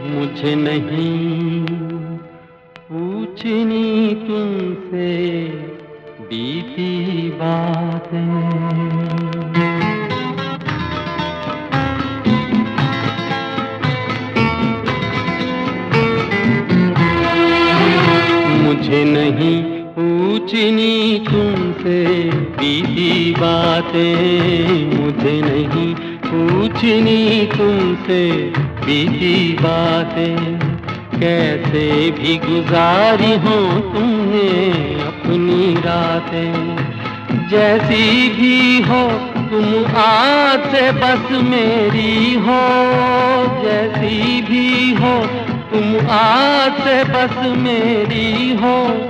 मुझे नहीं पूछनी तुमसे बीती बातें। मुझे नहीं पूछनी तुमसे बीती बातें। मुझे नहीं पूछनी तुमसे बीती बातें। कैसे भी गुजारी हो तुमने अपनी रातें। जैसी भी हो तुम आज बस मेरी हो। जैसी भी हो तुम आज बस मेरी हो।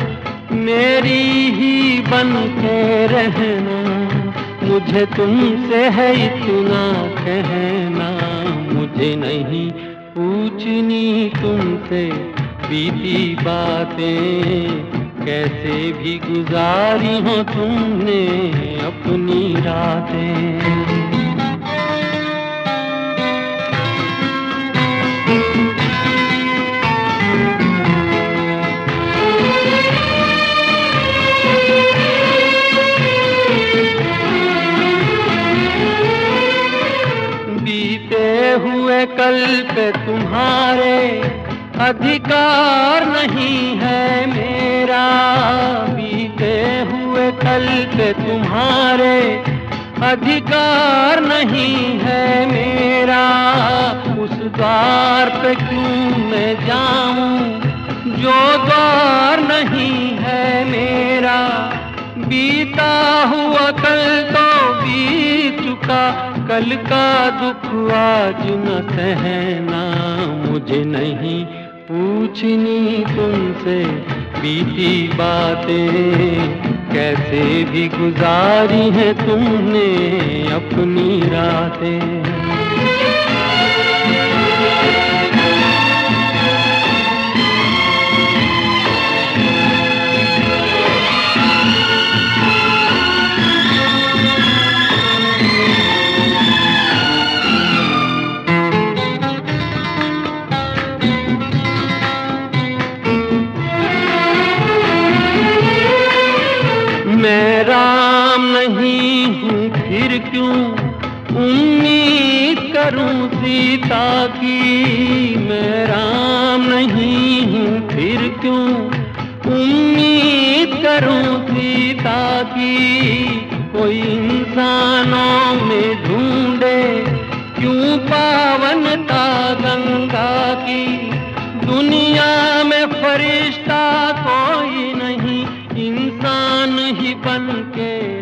मेरी ही बन के रहना मुझे तुमसे है इतना कहना। मुझे नहीं पूछनी तुमसे बीती बातें। कैसे भी गुजारी हो तुमने अपनी रातें। हुए कल पे तुम्हारे अधिकार नहीं है मेरा। बीते हुए कल पे तुम्हारे अधिकार नहीं है मेरा। उस द्वार पे क्यों मैं जाऊँ जो द्वार नहीं है मेरा? बीता हुआ कल तो चुका कल का दुख आज न सहना, मुझे नहीं पूछनी तुमसे बीती बातें। कैसे भी गुजारी है तुमने अपनी रातें। मैं राम नहीं हूँ, फिर क्यों उम्मीद करूँ सीता की? मैं राम नहीं हूँ, फिर क्यों उम्मीद करूँ सीता की? कोई इंसानों में ढूंढे, क्यों पावनता गंगा बन के